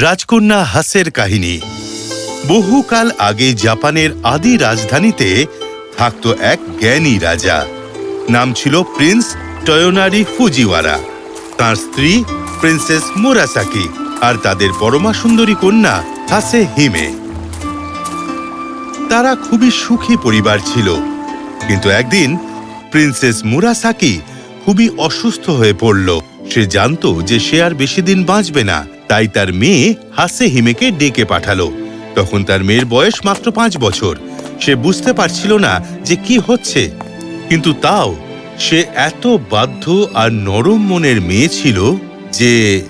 রাজকন্যা হাসের কাহিনী। বহুকাল আগে জাপানের আদি রাজধানীতে থাকত এক জ্ঞানী রাজা। নাম ছিল প্রিন্স টয়োনারি ফুজিওয়ারা। তার স্ত্রী প্রিন্সেস মোরাসাকি আর তাদের পরমা সুন্দরী কন্যা হাসে হিমে। তারা খুবই সুখী পরিবার ছিল। কিন্তু একদিন প্রিন্সেস মুরাসাকি খুবই অসুস্থ হয়ে পড়ল। সে জানত যে সে আর বেশি দিন বাঁচবে না। তাই তার মেয়ে হাসে হিমেকে ডেকে পাঠালো। তখন তার মেয়ের বয়স মাত্র পাঁচ বছর। সে বুঝতে পারছিল না যে কি হচ্ছে। কিন্তু তাও সে এত বাধ্য আর নরম মনের মেয়ে ছিল যে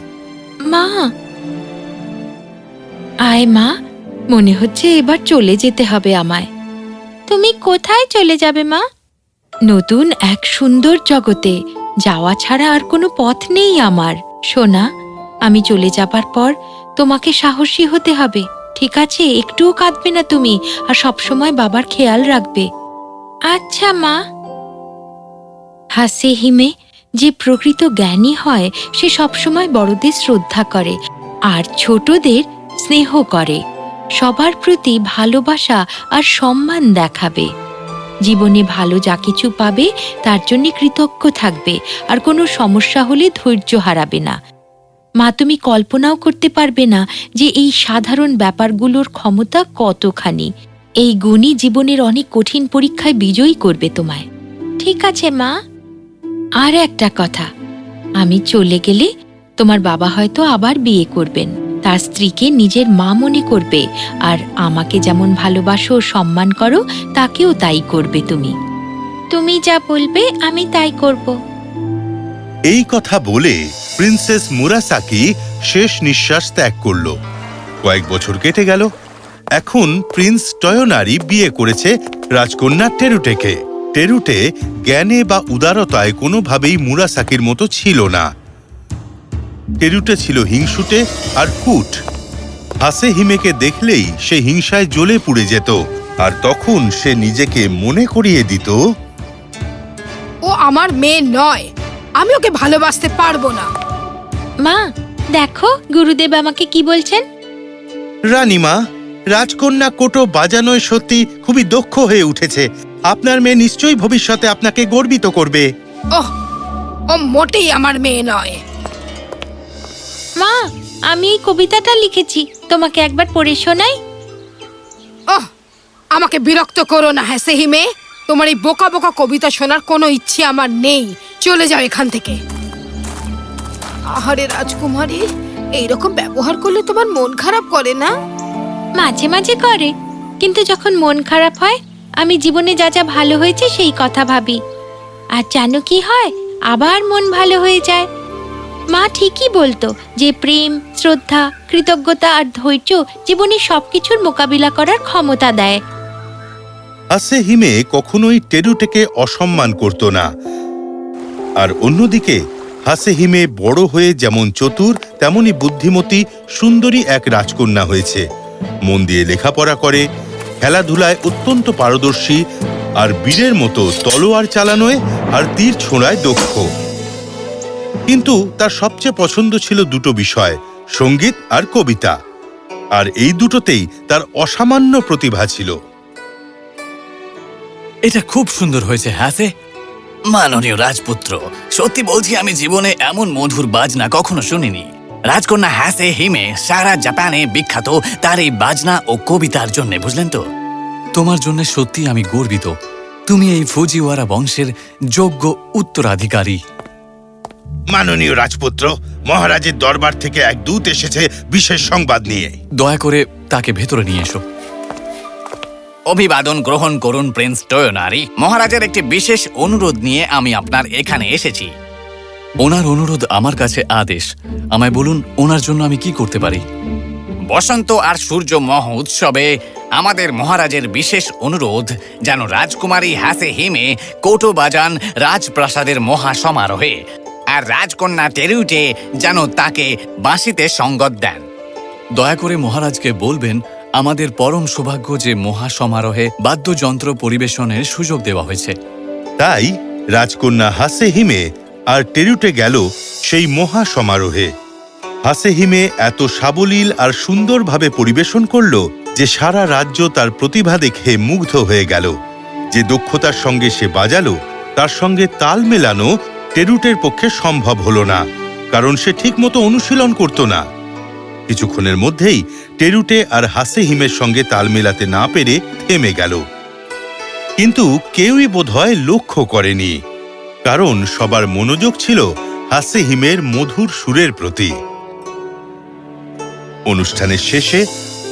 মা! আয় মা, মনে হচ্ছে এবার চলে যেতে হবে আমায়। তুমি কোথায় চলে যাবে মা? নতুন এক সুন্দর জগতে যাওয়া ছাড়া আর কোনো পথ নেই আমার, সোনা। আমি চলে যাবার পর তোমাকে সাহসী হতে হবে। ঠিক আছে, একটুও কাঁদবে না তুমি, আর সবসময় বাবার খেয়াল রাখবে। আচ্ছা মা। হাসে হিমে, যে প্রকৃত জ্ঞানী হয়, সে সবসময় বড়দের শ্রদ্ধা করে, আর ছোটদের স্নেহ করে। সবার প্রতি ভালোবাসা আর সম্মান দেখাবে। জীবনে ভালো যা কিছু পাবে, তার জন্য কৃতজ্ঞ থাকবে, আর কোনো সমস্যা হলে ধৈর্য হারাবে না। মা, তুমি কল্পনাও করতে পারবে না যে এই সাধারণ ব্যাপারগুলোর ক্ষমতা কতখানি। এই গুণই জীবনের অনেক কঠিন পরীক্ষায় বিজয়ী করবে তোমায়। ঠিক আছে, মা। আর একটা কথা। আমি চলে গেলে তোমার বাবা হয়তো আবার বিয়ে করবেন। তার স্ত্রীকে নিজের মা মনে করবে আর আমাকে যেমন ভালোবাসো সম্মান করো, তাকেও তাই করবে তুমি। তুমি যা বলবে, আমি তাই করব। এই কথা বলে প্রিন্সেস মুরাসাকি শেষ নিঃশ্বাস ত্যাগ করল। কয়েক বছর কেটে গেল। এখন প্রিন্স টয়োনারি বিয়ে করেছে রাজকন্যা টেরুটেকে। টেরুটে জ্ঞানে বা উদারতায় কোনোভাবেই মুরাসাকির মতো ছিল না। টেরুটে ছিল হিংসুটে আর কুট। হাসে হিমেকে দেখলেই সে হিংসায় জ্বলে পুড়ে যেত। আর তখন সে নিজেকে মনে করিয়ে দিত, ও আমার মেয়ে নয়। আমি ওকে ভালোবাসতে পারব না। মা দেখো গুরুদেব আমাকে কি বলছেন? রানীমা রাজকন্যা কোটো বাজানোয় সত্যি খুবই দক্ষ হয়ে উঠেছে। আপনার মেয়ে নিশ্চয়ই ভবিষ্যতে আপনাকে গর্বিত করবে। ওহ ও মোটেই আমার মেয়ে নয়। মা আমি এই কবিতাটা লিখেছি তোমাকে একবার পড়ে শোনাই। ওহ আমাকে বিরক্ত করো না হ্যাঁ সেহিমে তোমার এই বোকা বোকা কবিতা শোনার কোনো ইচ্ছে আমার নেই। চলে যাও এখান থেকে। আহারে রাজকুমারী এইরকম ব্যবহার করলে তোমার মন খারাপ করে না? মাঝে মাঝে করে কিন্তু যখন মন খারাপ হয় আমি জীবনে যা যা ভালো হয়েছে সেই কথা ভাবি। আর জানো কি হয় আবার মন ভালো হয়ে যায়। মা ঠিকই বলতো যে প্রেম শ্রদ্ধা কৃতজ্ঞতা আর ধৈর্য জীবনে সবকিছুর মোকাবিলা করার ক্ষমতা দেয়। হাসে হিমে কখনোই টেরুটেকে অসম্মান করত না। আর অন্যদিকে হাসে হিমে বড় হয়ে যেমন চতুর, তেমনি বুদ্ধিমতী, সুন্দরী এক রাজকন্যা হয়েছে। মন দিয়ে লেখাপড়া করে, খেলাধুলায় অত্যন্ত পারদর্শী, আর বীরের মতো তলোয়ার চালানোয় আর তীর ছোঁড়ায় দক্ষ। কিন্তু তার সবচেয়ে পছন্দ ছিল দুটো বিষয়, সংগীত আর কবিতা। আর এই দুটোতেই তার অসামান্য প্রতিভা ছিল। এটা খুব সুন্দর হয়েছে হ্যাঁ? মাননীয় রাজপুত্র সত্যি বলছি আমি জীবনে এমন মধুর বাজনা কখনো শুনিনি। রাজকন্যা হ্যাসে হিমে সারা জাপানে বিখ্যাত তার এই বাজনা ও কবিতার জন্য বুঝলেন তো? তোমার জন্য সত্যি আমি গর্বিত। তুমি এই ফুজিওয়ারা বংশের যোগ্য উত্তরাধিকারী। মাননীয় রাজপুত্র মহারাজের দরবার থেকে এক দূত এসেছে বিশেষ সংবাদ নিয়ে। দয়া করে তাকে ভেতরে নিয়ে এসো। অভিবাদন গ্রহণ করুন প্রিন্স টয়োনারি। মহারাজের একটি বিশেষ অনুরোধ নিয়ে আমি আপনার এখানে এসেছি। ওনার অনুরোধ আমার কাছে আদেশ। আমায় বলুন, ওনার জন্য আমি কি করতে পারি? বসন্ত আর সূর্য মহ উৎসবে আমাদের মহারাজের বিশেষ অনুরোধ, যেন রাজকুমারী হাসে হিমে কৌটো বাজান রাজপ্রাসাদের মহা সমারোহে আর রাজকন্যা টেরুটে যেন তাকে বাঁশিতে সঙ্গত দেন। দয়া করে মহারাজকে বলবেন আমাদের পরম সৌভাগ্য যে মহা সমারোহে বাদ্যযন্ত্র পরিবেশনের সুযোগ দেওয়া হয়েছে। তাই রাজকন্যা হাসে হিমে আর টেরুটে গেল সেই মহা সমারোহে হাসেহিমে এত সাবলীল আর সুন্দরভাবে পরিবেশন করল যে সারা রাজ্য তার প্রতিভা দেখে মুগ্ধ হয়ে গেল। যে দক্ষতার সঙ্গে সে বাজালো, তার সঙ্গে তাল মেলানো টেরুটের পক্ষে সম্ভব হলো না, কারণ সে ঠিকমতো অনুশীলন করত না। কিছুক্ষণের মধ্যেই টেরুটে আর হাসেহিমের সঙ্গে তাল মেলাতে না পেরে থেমে গেল। কিন্তু কেউই বোধহয় লক্ষ্য করেনি, কারণ সবার মনোযোগ ছিল হাসেহিমের মধুর সুরের প্রতি। অনুষ্ঠানের শেষে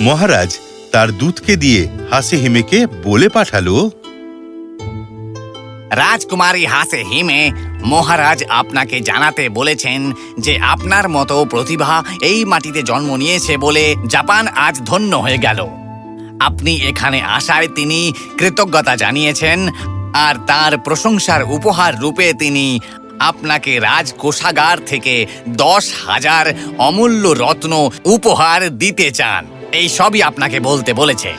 মহারাজ তার দূতকে দিয়ে হাসেহিমেকে বলে পাঠালো রাজকুমারী হাসে হিমে। মহারাজ আপনাকে জানাতে বলেছেন যে আপনার মতো প্রতিভা এই মাটিতে জন্ম নিয়েছে বলে জাপান আজ ধন্য হয়ে গেল। আপনি এখানে আসায় তিনি কৃতজ্ঞতা জানিয়েছেন, আর তার প্রশংসার উপহার রূপে তিনি আপনাকে রাজকোষাগার থেকে দশ হাজার অমূল্য রত্ন উপহার দিতে চান। এই সবই আপনাকে বলতে বলেছে।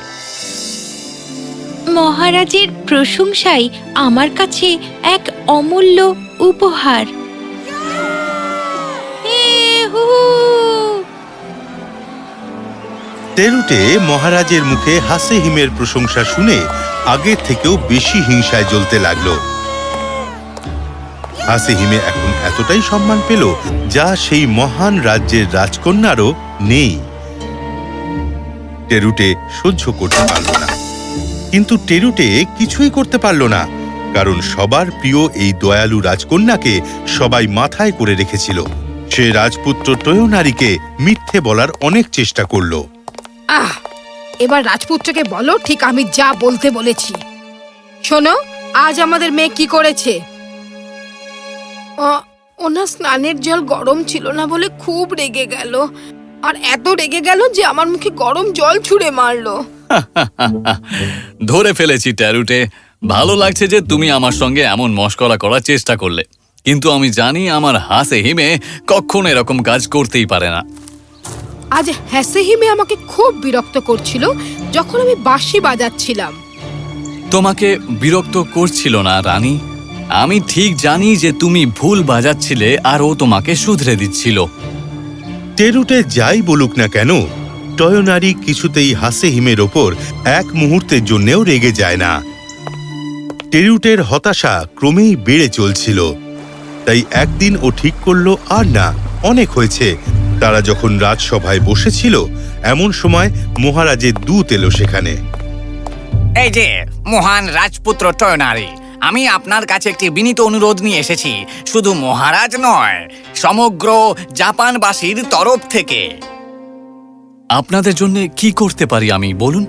মহারাজের প্রশংসাই আমার কাছে এক অমূল্য উপহার! তেরুটে মহারাজের মুখে হাসেহিমের প্রশংসা শুনে আগের থেকেও বেশি হিংসায় জ্বলতে লাগল। হাসেহিমে এখন এতটাই সম্মান পেল যা সেই মহান রাজ্যের রাজকন্যারও নেই। টেরুটে সহ্য করতে পারল না। কিন্তু টেরুটে কিছুই করতে পারল না, কারণ সবার প্রিয় এই দয়ালু রাজকন্যাকে সবাই মাথায় করে রেখেছিল। সে রাজপুত্র টয়নারীকে মিথ্যে বলার অনেক চেষ্টা করল। আহ, এবার রাজপুত্রকে বলো, ঠিক আমি যা বলতে বলেছি। শোনো, আজ আমাদের মেয়ে কি করেছে? ওনার স্নানের জল গরম ছিল না বলে খুব রেগে গেল। আর এত রেগে গেল যে আমার মুখে গরম জল ছুঁড়ে মারলো। ধরে ফেলেছি ট্যারুটে। ভালো লাগছে যে তুমি আমার সঙ্গে এমন মস্করা করার চেষ্টা করলে। কিন্তু আমি জানি আমার হাসে হিমে কখনো এরকম কাজ করতেই পারে না। আজ হ্যাসেহিমে আমাকে খুব বিরক্ত করছিল যখন আমি বাঁশি বাজাচ্ছিলাম। তোমাকে বিরক্ত করছিল না রানী? আমি ঠিক জানি যে তুমি ভুল বাজাচ্ছিলে আর ও তোমাকে শুধরে দিচ্ছিল। টেরুটে যাই বলুক না কেন টয়নারি কিছুতেই হাসেহিমের ওপর এক মুহূর্তের জন্যেও রেগে যায় না। টেরুটের হতাশা ক্রমেই বেড়ে চলছিল। তাই একদিন ও ঠিক করল আর না, অনেক হয়েছে। তারা যখন রাজসভায় বসেছিল, এমন সময় মহারাজের দূত এলো সেখানে। এই যে, মহান রাজপুত্র টয়নারি, আমি আপনার কাছে একটি বিনীত অনুরোধ নিয়ে এসেছি। শুধু মহারাজ নয়, সমগ্র জাপানবাসীর তরফ থেকে। আপনাদের জন্য কি করতে পারি আমি বলুন?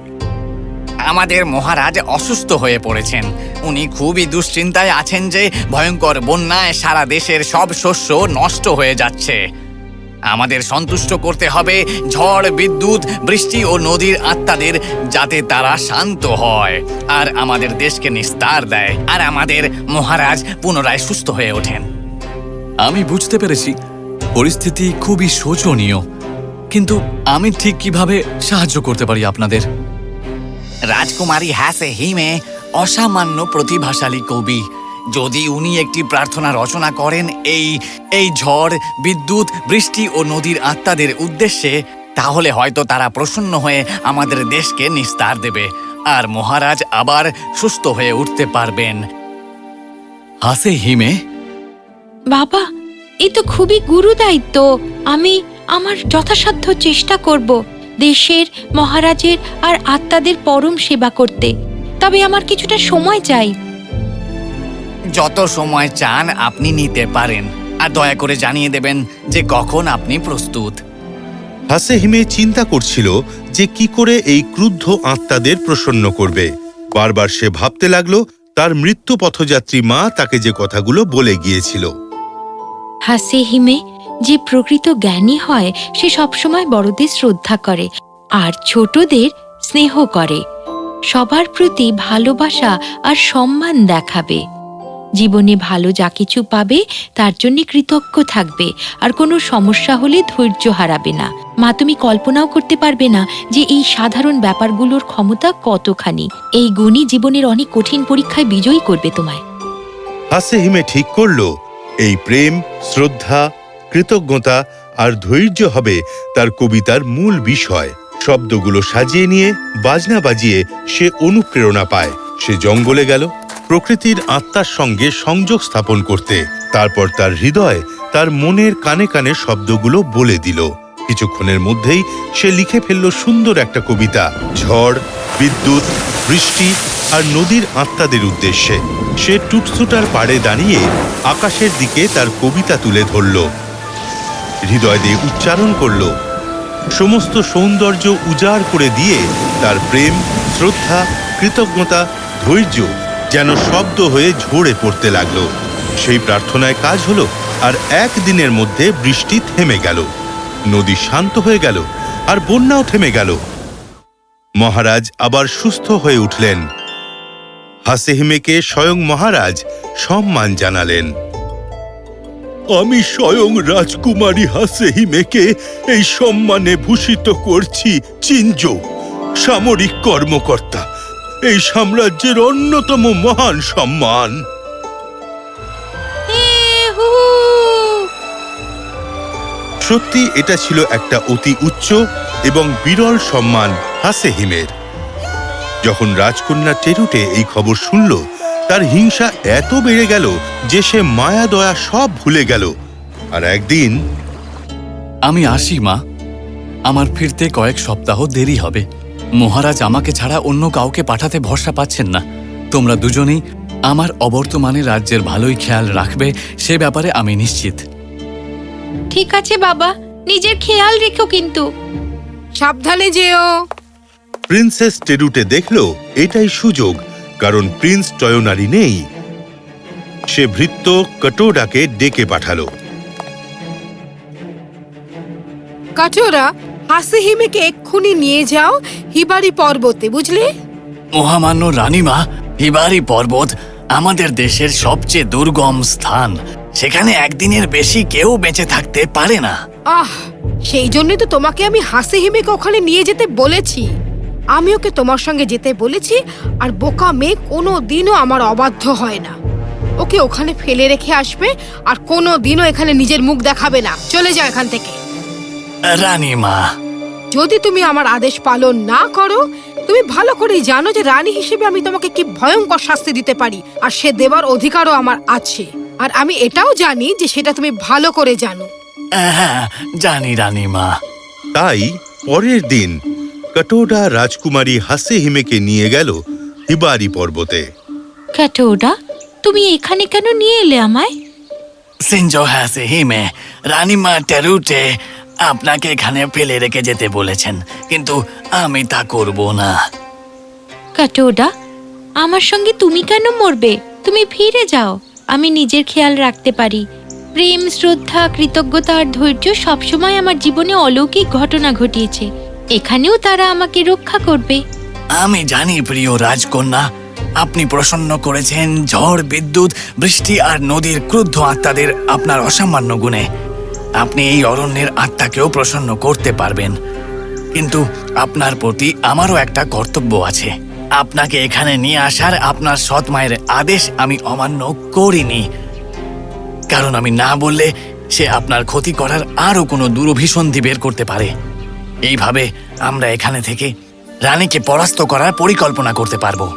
আমাদের মহারাজ অসুস্থ হয়ে পড়েছেন। উনি খুবই দুশ্চিন্তায় আছেন যে ভয়ঙ্কর বন্যায় সারা দেশের সব শস্য নষ্ট হয়ে যাচ্ছে। আমাদের সন্তুষ্ট করতে হবে ঝড় বিদ্যুৎ বৃষ্টি ও নদীর আত্মাদের যাতে তারা শান্ত হয় আর আমাদের দেশকে নিস্তার দেয়। আর আমাদের মহারাজ পুনরায় সুস্থ হয়ে ওঠেন। আমি বুঝতে পেরেছি। পরিস্থিতি খুবই শোচনীয়। কিন্তু আমি ঠিক কীভাবে সাহায্য করতে পারি আপনাদের? রাজকুমারী হ্যাসে হিমে অসামান্য প্রতিভাশালী কবি। যদি উনি একটি প্রার্থনা রচনা করেন এই এই ঝড় বিদ্যুৎ বৃষ্টি ও নদীর আত্মাদের উদ্দেশ্যে তাহলে হয়তো তারা প্রসন্ন হয়ে আমাদের দেশকে নিস্তার দেবে আর মহারাজ আবার সুস্থ হয়ে উঠতে পারবেন। হাসে হিমে? বাবা এ তো খুবই গুরু দায়িত্ব আমি আমার যথাসাধ্য চেষ্টা করব দেশের মহারাজের আর আত্মাদের পরম সেবা করতে। তবে আমার কিছুটা সময় চাই। যত সময় চান আপনি নিতে পারেন। আর দয়া করে জানিয়ে দেবেন যে কখন আপনি প্রস্তুত। হাসেহিমে চিন্তা করছিল যে কি করে এই ক্রুদ্ধ আত্মাদের প্রসন্ন করবে। বারবার সে ভাবতে লাগল তার মৃত্যু পথযাত্রী মা তাকে যে কথাগুলো বলে গিয়েছিল। হাসে হিমে যে প্রকৃত জ্ঞানী হয়, সে সবসময় বড়দের শ্রদ্ধা করে আর ছোটদের স্নেহ করে। সবার প্রতি ভালোবাসা আর সম্মান দেখাবে। জীবনে ভালো যা কিছু পাবে, তার জন্য কৃতজ্ঞ থাকবে আর কোনো সমস্যা হলে ধৈর্য হারাবে না। মা, তুমি কল্পনাও করতে পারবে না যে এই সাধারণ ব্যাপারগুলোর ক্ষমতা কতখানি। এই গুণই জীবনের অনেক কঠিন পরীক্ষায় বিজয়ী করবে তোমায়। হাসেহিমে ঠিক করল, এই প্রেম, শ্রদ্ধা কৃতজ্ঞতা আর ধৈর্য হবে তার কবিতার মূল বিষয়। শব্দগুলো সাজিয়ে নিয়ে, বাজনা বাজিয়ে সে অনুপ্রেরণা পায়। সে জঙ্গলে গেল, প্রকৃতির আত্মার সঙ্গে সংযোগ স্থাপন করতে। তারপর তার হৃদয় তার মনের কানে কানে শব্দগুলো বলে দিল। কিছুক্ষণের মধ্যেই সে লিখে ফেলল সুন্দর একটা কবিতা। ঝড়, বিদ্যুৎ, বৃষ্টি আর নদীর আত্মাদের উদ্দেশ্যে। সে টুটসুটার পাড়ে দাঁড়িয়ে আকাশের দিকে তার কবিতা তুলে ধরল। হৃদয় দিয়ে উচ্চারণ করল। সমস্ত সৌন্দর্য উজাড় করে দিয়ে তার প্রেম, শ্রদ্ধা, কৃতজ্ঞতা, ধৈর্য যেন শব্দ হয়ে ঝরে পড়তে লাগল। সেই প্রার্থনায় কাজ হলো আর একদিনের মধ্যে বৃষ্টি থেমে গেল। নদী শান্ত হয়ে গেল আর বন্যাও থেমে গেল। মহারাজ আবার সুস্থ হয়ে উঠলেন। হাসেহিমেকে স্বয়ং মহারাজ সম্মান জানালেন। আমি স্বয়ং রাজকুমারী হাসেহিমেকে এই সম্মানে ভূষিত করছি চিঞ্জো সামরিক কর্মকর্তা। এই সাম্রাজ্যের অন্যতম মহান সম্মান। সত্যি এটা ছিল একটা অতি উচ্চ এবং বিরল সম্মান হাসেহিমের। যখন রাজকন্যা টেরুটে এই খবর শুনল তার হিংসা এত বেড়ে গেল যে সে মায়া দয়া সব ভুলে গেল। আর একদিন আমি আসি মা। আমার ফিরতে কয়েক সপ্তাহ দেরি হবে। মহারাজ আমাকে ছাড়া অন্য কাউকে পাঠাতে ভরসা পাচ্ছেন না। তোমরা দুজনেই আমার অবর্তমানে রাজ্যের ভালোই খেয়াল রাখবে সে ব্যাপারে আমি নিশ্চিত। ঠিক আছে বাবা। নিজের খেয়াল রেখো কিন্তু। সাবধানে যেও। প্রিন্সেস টেরুটে দেখল এটাই সুযোগ কারণ প্রিন্স টয়নারি নেই। সে ভৃত্য কটোডাকে ডেকে পাঠালো। কাটোরা হাসিহিমেকে এক্ষুনি নিয়ে যাও হিবারি পর্বতে বুঝলে? মহামান্য রানীমা হিবারি পর্বত আমাদের দেশের সবচেয়ে দুর্গম স্থান। সেখানে একদিনের বেশি কেউ বেঁচে থাকতে পারে না। আহ সেই জন্যই তো তোমাকে আমি হাসিহিমেকে ওখানে নিয়ে যেতে বলেছি। আমি ওকে তোমার সঙ্গে যেতে বলেছি আর বোকা মেয়ে কোনো দিনও আমার অবাধ্য হয় না। ওকে ওখানে ফেলে রেখে আসবে আর কোনো দিনও এখানে নিজের মুখ দেখাবে না। চলে যাও এখান থেকে। রানীমা। যদি তুমি আমার আদেশ পালন না করো তুমি ভালো করেই জানো যে রানী হিসেবে আমি তোমাকে কি ভয়ঙ্কর শাস্তি দিতে পারি আর সে দেবার অধিকারও আমার আছে। আর আমি এটাও জানি যে সেটা তুমি ভালো করে জানো। হ্যাঁ জানি রানীমা। তাই পরের দিন কটোডা রাজকুমারী হাসে হিমেকে নিয়ে গেল হিবারি পর্বতে। ক্যাটোডা তুমি এখানে কেন নিয়ে এলে আমায়? সিনজো হাসে হিমে রানীমা টেরুটে আপনাকে এখানে ফেলে রেখে যেতে বলেছেন কিন্তু আমি তা করব না। ক্যাটোডা আমার সঙ্গে তুমি কেন মরবে? তুমি ফিরে যাও আমি নিজের খেয়াল রাখতে পারি। প্রেম শ্রদ্ধা কৃতজ্ঞতা আর ধৈর্য সবসময় আমার জীবনে অলৌকিক ঘটনা ঘটিয়েছে। এখানেও তারা আমাকে রক্ষা করবে। আমি জানি, প্রিয় রাজকন্যা, আপনি প্রসন্ন করেছেন ঝড়, বিদ্যুৎ, বৃষ্টি আর নদীর ক্রুদ্ধ আত্মাদের আপনার অসামান্য গুণে। আপনি এই অরণ্যের আত্মাকেও প্রসন্ন করতে পারবেন। কিন্তু আপনার প্রতি আমারও একটা কর্তব্য আছে। আপনাকে এখানে নিয়ে আসার আপনার সৎ মায়ের আদেশ আমি অমান্য করিনি। কারণ আমি না বললে সে আপনার ক্ষতি করার আরও কোনো দুরভিসন্ধি বের করতে পারে। এইভাবে আমরা এখানে থেকে রানীকে পরাস্ত করার পরিকল্পনা করতে পারব।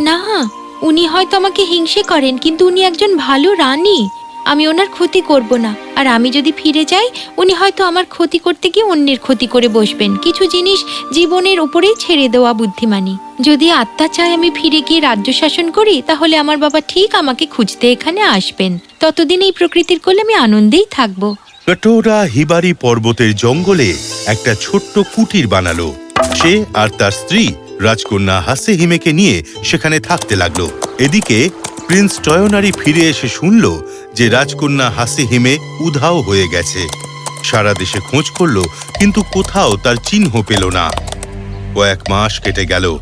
না, উনি হয়তো আমাকে হিংসে করেন, কিন্তু উনি একজন ভালো রানী। আমি ওনার ক্ষতি করব না। আর আমি যদি ফিরে যাই, উনি হয়তো আমার ক্ষতি করতে গিয়ে অন্যের ক্ষতি করে বসবেন। কিছু জিনিস জীবনের উপরেই ছেড়ে দেওয়া বুদ্ধিমানী। যদি আত্মা চায় আমি ফিরে গিয়ে রাজ্য শাসন করি, তাহলে আমার বাবা ঠিক আমাকে খুঁজতে এখানে আসবেন। ততদিন এই প্রকৃতির কোলে আমি আনন্দেই থাকব। কটোরা হিবারি পর্বতের জঙ্গলে একটা ছোট্ট কুটির বানালো। সে আর তার স্ত্রী রাজকন্যা হাসে হিমেকে নিয়ে সেখানে থাকতে লাগল। এদিকে প্রিন্স টয়নারি ফিরে এসে শুনল যে রাজকন্যা হাসে হিমে উধাও হয়ে গেছে। সারা দেশে খোঁজ করল, কিন্তু কোথাও তার চিহ্ন পেল না। কয়েক মাস কেটে গেল।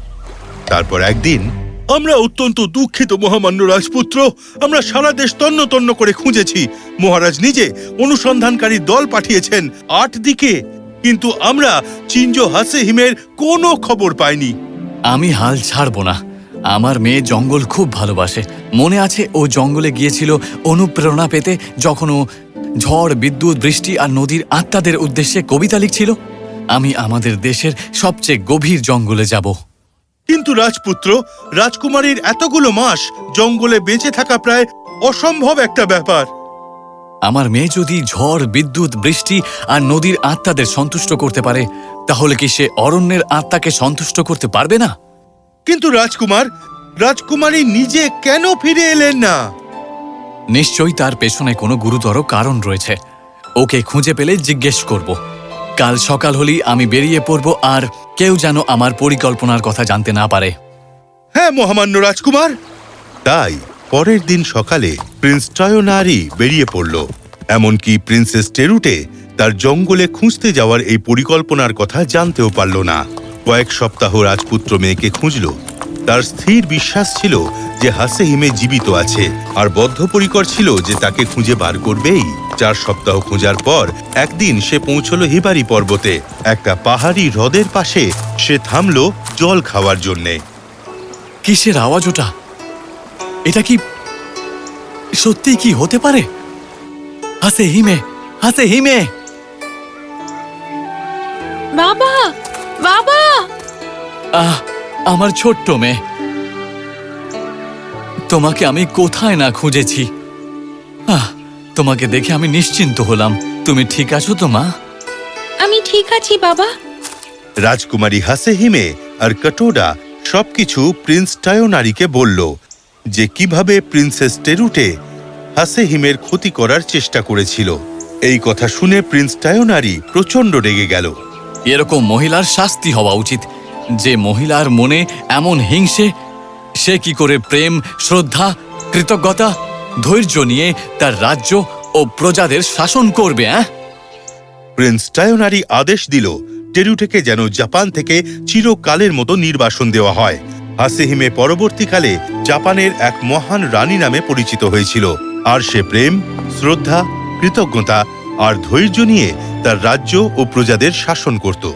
তারপর একদিন আমরা অত্যন্ত দুঃখিত, মহামান্য রাজপুত্র। আমরা সারা দেশ তন্ন তন্ন করে খুঁজেছি। মহারাজ নিজে অনুসন্ধানকারী দল পাঠিয়েছেন আট দিকে। কিন্তু আমরা চিঞ্জো হাসেহিমের কোনো খবর পাইনি। আমি হাল ছাড়বো না। আমার মেয়ে জঙ্গল খুব ভালোবাসে। মনে আছে ও জঙ্গলে গিয়েছিল অনুপ্রেরণা পেতে যখন ও ঝড়, বিদ্যুৎ, বৃষ্টি আর নদীর আত্মাদের উদ্দেশ্যে কবিতা লিখছিল। আমি আমাদের দেশের সবচেয়ে গভীর জঙ্গলে যাব। কিন্তু রাজপুত্র রাজকুমারীর এতগুলো মাস জঙ্গলে বেঁচে থাকা প্রায় অসম্ভব একটা ব্যাপার। আমার মেয়ে যদি ঝড় বিদ্যুৎ বৃষ্টি আর নদীর আত্মাদের সন্তুষ্ট করতে পারে তাহলে কি সে অরণ্যের আত্মাকে সন্তুষ্ট করতে পারবে না? কিন্তু রাজকুমার রাজকুমারী নিজে কেন ফিরে এলেন না? নিশ্চয়ই তার পেছনে কোনো গুরুতর কারণ রয়েছে। ওকে খুঁজে পেলে জিজ্ঞেস করব। কাল সকাল হলেই আমি বেরিয়ে পড়ব আর কেউ যেন আমার পরিকল্পনার কথা জানতে না পারে। হ্যাঁ মহামান্য রাজকুমার। তাই পরের দিন সকালে প্রিন্স টয়নারি বেরিয়ে পড়ল। এমনকি প্রিন্সেস টেরুটে তার জঙ্গলে খুঁজতে যাওয়ার এই পরিকল্পনার কথা জানতেও পারল না। কয়েক সপ্তাহ রাজপুত্র মেয়েকে খুঁজল। তার স্থির বিশ্বাস ছিল যে হাসে হিমে জীবিত আছে আর বদ্ধপরিকর ছিল যে তাকে খুঁজে বার করবেই। চার সপ্তাহ খোঁজার পর একদিন সে পৌঁছল হিবারি পর্বতে। একটা পাহাড়ি হ্রদের পাশে সে থামল জল খাওয়ার জন্যে। কিসের আওয়াজ ওটা? এটা কি সত্যি কি হতে পারে? হাসে হিমে হাসে হিমে বাবা বাবা! আহ আমার ছোট্ট মেয়ে। তোমাকে আমি কোথায় না খুঁজেছি? আহ তোমাকে দেখে আমি নিশ্চিন্ত হলাম। তুমি ঠিক আছো তো মা? আমি ঠিক আছি বাবা। রাজকুমারী হাসে হিমে আর কটোডা সবকিছু প্রিন্স টায়োনারিকে বলল যে কীভাবে প্রিন্সেস টেরুটে হাসে হিমের ক্ষতি করার চেষ্টা করেছিল। এই কথা শুনে প্রিন্স টায়োনারি প্রচণ্ড রেগে গেল। এরকম মহিলার শাস্তি হওয়া উচিত। যে মহিলার মনে এমন হিংসে, সে কি করে প্রেম, শ্রদ্ধা, কৃতজ্ঞতা, ধৈর্য নিয়ে তার রাজ্য ও প্রজাদের শাসন করবে হ্যাঁ প্রিন্স টায়োনারি আদেশ দিল টেরুটেকে যেন জাপান থেকে চিরকালের মতো নির্বাসন দেওয়া হয়। হাসেহিমে পরবর্তীকালে জাপানের এক মহান রানী নামে পরিচিত হয়েছিল। আর সে প্রেম, শ্রদ্ধা, কৃতজ্ঞতা আর ধৈর্য নিয়ে তার রাজ্য ও প্রজাদের শাসন করত।